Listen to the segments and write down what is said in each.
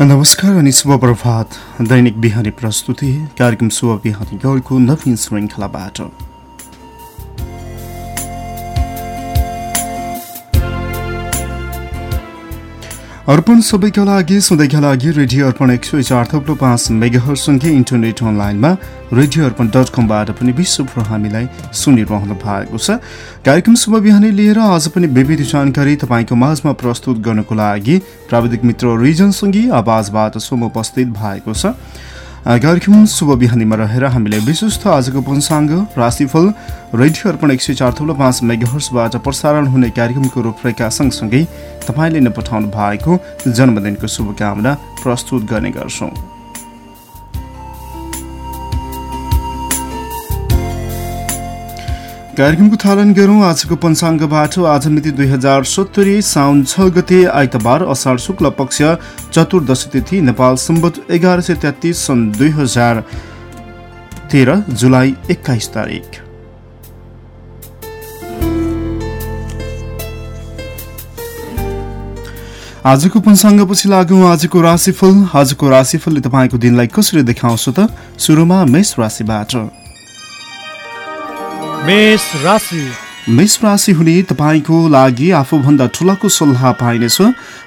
नमस्कार अनि शुभ प्रभात। दैनिक बिहानी प्रस्तुति कार्यक्रम शुभ बिहानी गौरको नवीन श्रृङ्खलाबाट। अर्पण सबैका लागि सधैँका लागि रेडियो अर्पण एक सय चार थप्लो पाँच मेगाहरूसँगै इन्टरनेट अनलाइनमा रेडियो अर्पण डट कमबाट पनि विश्वभर हामीलाई सुनिरहनु भएको छ। कार्यक्रम शुभ बिहानी लिएर आज पनि विविध जानकारी तपाईँको माझमा प्रस्तुत गर्नको लागि प्राविधिक मित्र रिजनसँगै आवाजबाट सोम उपस्थित भएको छ। कार्यक्रम शुभ बिहानीमा रहेर हामीले विशिष्ट आजको पञ्चाङ्ग राशिफल रेडियो अर्पण एक सय चार थुलो पाँच मेगाहर्सबाट प्रसारण हुने कार्यक्रमको रूपरेखा सँगसँगै तपाईँले नै पठाउनु भएको जन्मदिनको शुभकामना प्रस्तुत गर्ने गर्छौँ। कार्यक्रमको थालन गरौँ। आजको पञ्चाङ्गबाट आज मिति दुई हजार सत्तरी साउन छ गते आइतबार असार शुक्ल पक्ष चतुर्दशी तिथि नेपाल सम्बत एघार सय तेत्तिस सन् दुई हजार तेह्र जुलाई एक्काइस तारिक। आजको पञ्चाङ्गपछि लागौँ आजको राशिफल। आजको राशिफलले तपाईँको दिनलाई कसरी देखाउँछ त? सुरुमा मेष राशिबाट। मेष राशि। मेष राशि हुने तपाईँको लागि आफूभन्दा ठुलाको सल्लाह पाइनेछ।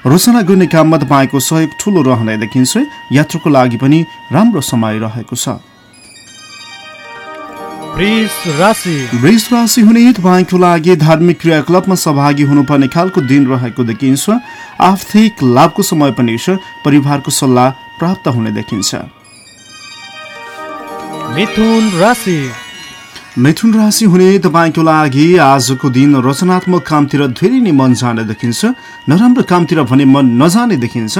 रोचना गर्ने काममा तपाईँको सहयोग ठुलो रहने देखिन्छ। यात्राको लागि पनि राम्रो समय रहेको छ। वृष राशि हुने तपाईँको लागि धार्मिक क्रियाकलापमा सहभागी हुनुपर्ने खालको दिन रहेको देखिन्छ। आर्थिक लाभको समय पनि छ। परिवारको सल्लाह प्राप्त हुने देखिन्छ। मिथुन राशि। मिथुन राशि हुने तपाईँको लागि आजको दिन रचनात्मक कामतिर धेरै नै मन जाने देखिन्छ नराम्रो कामतिर भने मन नजाने देखिन्छ।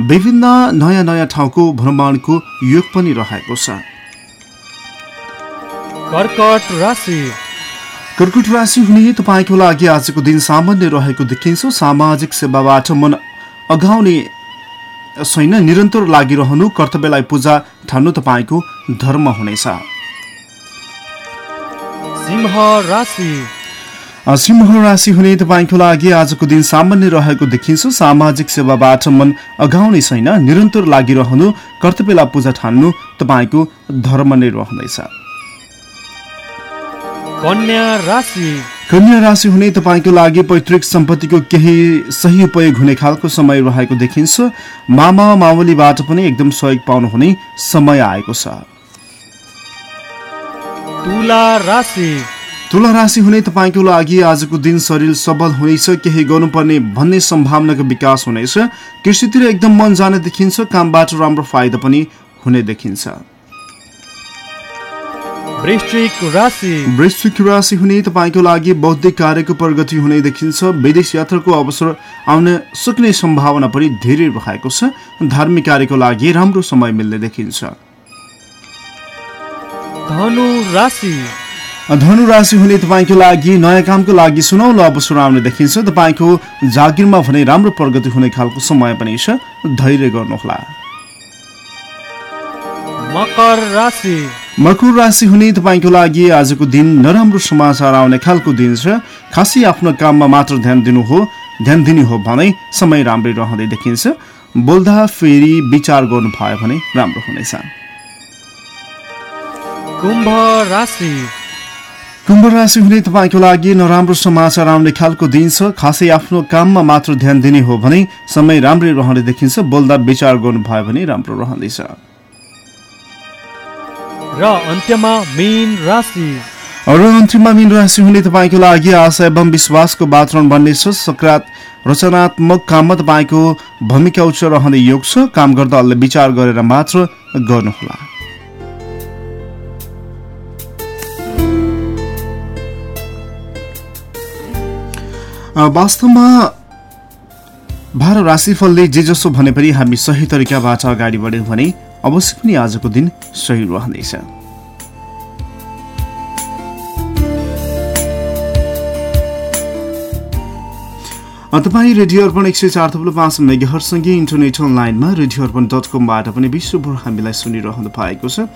विभिन्न नयाँ नयाँ ठाउँको भ्रमणको योग पनि रहेको छ। कर्कट राशि। कर्कट राशि हुने तपाईँको लागि आजको दिन सामान्य रहेको देखिन्छ। सामाजिक सेवाबाट मन अगाउने छैन। निरन्तर लागिरहनु कर्तव्यलाई पूजा ठान्नु तपाईँको धर्म हुनेछ। सिंह राशि। सिंह राशि हुने तपाईँको लागि आजको दिन सामान्य रहेको देखिन्छ। सामाजिक सेवाबाट मन अगाउने छैन निरन्तर लागिरहनु कर्तव्यलाई पूजा ठान्नु तपाईँको धर्म नै रहनेछ कन्या राशि। कन्या राशि हुने तपाईँको लागि पैतृक सम्पत्तिको केही सही उपयोग हुने खालको समय रहेको देखिन्छ। मामा मावलीबाट पनि एकदम सहयोग पाउनुहुने समय आएको छ। तुला राशि। तुला राशि हुने तपाईँको लागि आजको दिन शरीर सबल हुनेछ केही गर्नुपर्ने भन्ने सम्भावनाको विकास हुनेछ। कृषितिर एकदम मन जाने देखिन्छ कामबाट राम्रो फाइदा पनि हुने देखिन्छ। वृश्चिक राशि। हुने तपाईँको लागि बौद्धिक कार्यको प्रगति हुने देखिन्छ। विदेश यात्राको अवसर आउन सक्ने सम्भावना पनि धेरै रहेको छ। धार्मिक कार्यको लागि राम्रो समय मिल्ने देखिन्छ। धनु राशि धनु राशि हुने तपाईँको लागि नयाँ कामको लागि सुनौलो अवसर आउने देखिन्छ। तपाईँको जागिरमा भने राम्रो प्रगति हुने खालको समय पनि छ। धैर्य गर्नुहोला। मकर राशि। मकर राशि हुने तपाईँको लागि आजको दिन नराम्रो समाचार आउने खालको दिन छ। खासै आफ्नो काममा मात्र ध्यान दिनु हो ध्यान दिने हो भने समय राम्रै रहँदै देखिन्छ। बोल्दा फेरि विचार गर्नु भयो भने राम्रो हुनेछ। कुम्भ राशि। कुम्भ राशि हुने तपाईँको लागि नराम्रो समाचार आउने खालको दिन छ। खासै आफ्नो काममा मात्र ध्यान दिने हो भने समय राम्रै रहने देखिन्छ। बोल्दा विचार गर्नुभयो भने राम्रो रहँदैछ। र अन्त्यमा मीन राशि। र अन्तिममा मीन राशि हुने तपाईँको लागि आशा एवं विश्वासको वातावरण बन्नेछ सकारात रचनात्मक काममा तपाईँको भूमिका उच्च रहने योग छ। काम गर्दा विचार गरेर मात्र गर्नुहोला। वास्तवमा भार राशिफलले जे जसो भने पनि हामी सही तरिकाबाट अगाडि बढ्यौँ भने अवश्य पनि आजको दिन सही रहनेछ। तपाईँ रेडियो अर्पण एक सय चार थप्लो पाँच मेगाहरूसँगै इन्टरनेट अनलाइनमा रेडियो अर्पण डट कमबाट पनि विश्वभर हामीलाई सुनिरहनु भएको छ।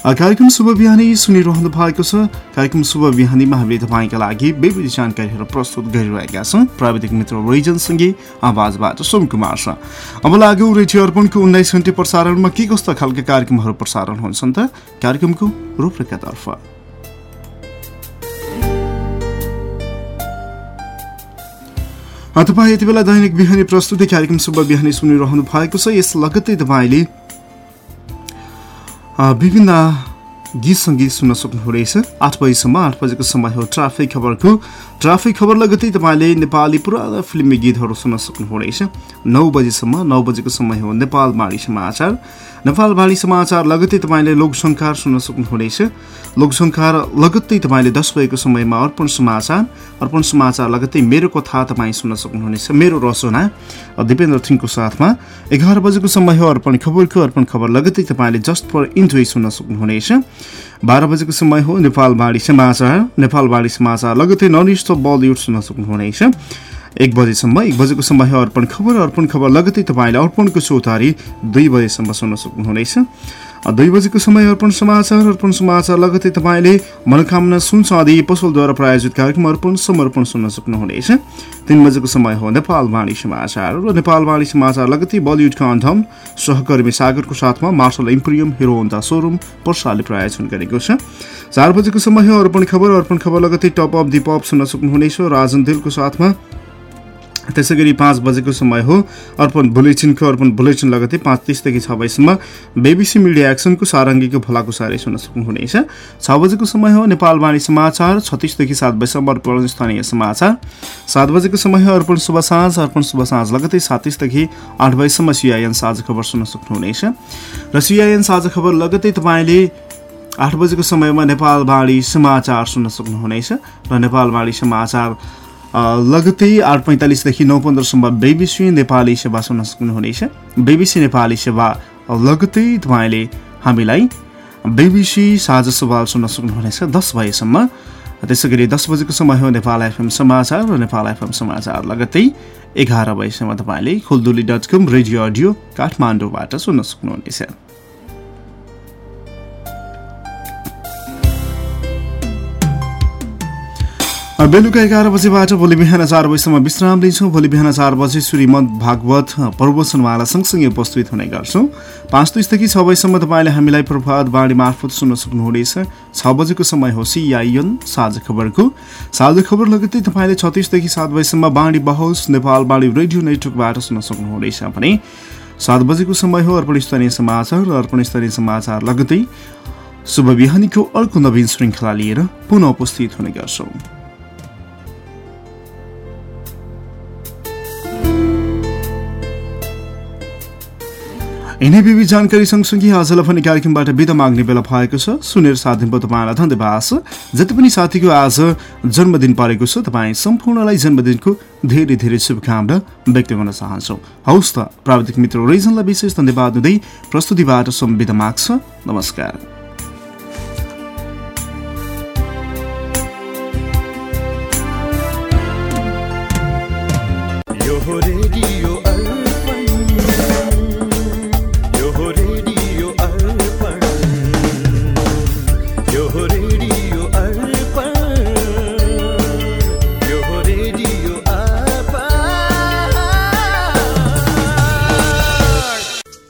कार्यक्रम शुभ बिहानी सुनिरहनु भएको छ। कार्यक्रम शुभ बिहानीमा हामीले तपाईँका लागि विविध जानकारीहरू प्रस्तुत गरिरहेका छौँ। प्राविधिक मित्र रिजनसँगै आवाजबाट सोम कुमार छ। अब लाग्यो रेडियो अर्पणको उन्नाइस घन्टे प्रसारणमा के कस्ता खालका कार्यक्रमहरू प्रसारण हुन्छन् त? कार्यक्रमको रूपरेखातर्फ तपाईँ यति बेला दैनिक बिहानी प्रस्तुति कार्यक्रम शुभ बिहानी सुनिरहनु भएको छ। यस लगत्तै तपाईँले विभिन्न गीत सङ्गीत सुन्न सक्नुहुनेछ आठ बजीसम्म आठ बजेको समय हो ट्राफिक खबरको ट्राफिक खबर लगतै तपाईँले नेपाली पुराना फिल्मी गीतहरू सुन्न सक्नुहुनेछ नौ बजीसम्म नौ बजेको समय हो नेपाल बाणी समाचार। नेपाल बाणी समाचार लगतै तपाईँले लोकसङ्कार सुन्न सक्नुहुनेछ लोकसङ्कार लगत्तै तपाईँले दस बजेको समयमा अर्पण समाचार। अर्पण समाचार लगत्तै मेरो कथा तपाईँ सुन्न सक्नुहुनेछ। मेरो रचना दिपेन्द्र थिङको साथमा एघार बजेको समय हो अर्पण खबरको अर्पण खबर लगत्तै तपाईँले जस्ट फर इन्जोय सुन्न सक्नुहुनेछ। बाह्र बजेको समय हो नेपाल बाढी समाचार नेपाल बाढी समाचार लगतै ननिष्ठ बलिउड सुन्न सक्नुहुनेछ। एक बजेसम्म एक बजेको समय अर्पण खबर अर्पण खबर लगतै तपाईँले अर्पणको चौतारी दुई बजेसम्म सुन्न सक्नुहुनेछ। दुई बजेको समय अर्पण समाचार अर्पण समाचार लगतै तपाईँले मनोकामना सुन आदि पसलद्वारा प्रायोजित कार्यक्रम अर्पण समर्पण सुन्न सक्नुहुनेछ। तिन बजेको समय हो नेपाल वाणी समाचार र नेपाल वाणी समाचार लगतै बलिउडका अन्धम सहकर्मी सागरको साथमा Marshal Imperium Hero Honda showroom पर्साले प्रायोजन गरेको छ। चार बजेको समय हो अर्पण खबर अर्पण खबर लगतै टप अफ दि पप सुन्न सक्नुहुनेछ। राजन दिलको साथमा त्यसै गरी पाँच बजेको समय हो। अर्पण बुलेटिनको अर्पण बुलेटिन लगतै पाँच तिसदेखि छ बजीसम्म बेबिसी मिडिया एक्सनको सारङ्गीको भलाको सारे सुन्न सक्नुहुनेछ। छ बजेको समय हो नेपाल वाणी समाचार छत्तिसदेखि सात बजीसम्म अर्पण स्थानीय समाचार। सात बजेको समय हो अर्पण शुभ साँझ अर्पण शुभ साँझ लगतै सात तिसदेखि आठ बजीसम्म सिआइएन साझा खबर सुन्न सक्नुहुनेछ। र सिआइएन साझा खबर लगतै तपाईँले आठ बजेको समयमा नेपाल बाणी समाचार सुन्न सक्नुहुनेछ। र नेपाल बाणी समाचार लगतै आठ पैँतालिसदेखि नौ पन्ध्रसम्म बेबिसी नेपाली सेवा सुन्न सक्नुहुनेछ। बेबिसी नेपाली सेवा लगतै तपाईँले हामीलाई बेबिसी साझ सवाल सुन्न सक्नुहुनेछ दस बजेसम्म। त्यसै गरी दस बजेको समय हो नेपाल एफएम समाचार र नेपाल एफएम समाचार लगतै एघार बजीसम्म तपाईँले Khulduli dot com radio audio काठमाडौँबाट सुन्न सक्नुहुनेछ। बेलुका एघार बजीबाट भोलि बिहान चार बजीसम्म विश्राम लिन्छौँ। भोलि बिहान चार बजी श्रीमद भागवत प्रवचनवाला सँगसँगै उपस्थित हुने गर्छौँ। पाँच तिसदेखि छ बजीसम्म तपाईँले हामीलाई प्रभात बाणी मार्फत सुन्न सक्नुहुनेछ। छ बजेको समय हो सिआइएन साझा खबरको। साझा खबर लगतै तपाईँले छत्तिसदेखि सात बजीसम्म बाणी बहोस् नेपाल बाणी रेडियो नेटवर्कबाट सुन्न सक्नुहुनेछ भने। सात बजेको समय हो अर्पण स्थानीय समाचार र अर्पण स्थानीय समाचार लगतै शुभ बिहानीको अर्को नवीन श्रृङ्खला लिएर पुनः उपस्थित हुने गर्छौँ। यिनै विविध जानकारी सँगसँगै आजलाई पनि कार्यक्रमबाट बिदा माग्ने बेला भएको छ। सुनेर साथ दिनुभयो तपाईँलाई धन्यवाद जति पनि साथीको आज जन्मदिन परेको छ तपाईँ सम्पूर्णलाई जन्मदिनको धेरै धेरै शुभकामना व्यक्त गर्न चाहन्छौँ। हौस् त प्राविधिक मित्र रिजनलाई विशेष धन्यवाद दिँदै प्रस्तुतिबाट सम्विधा माग्छ। नमस्कार।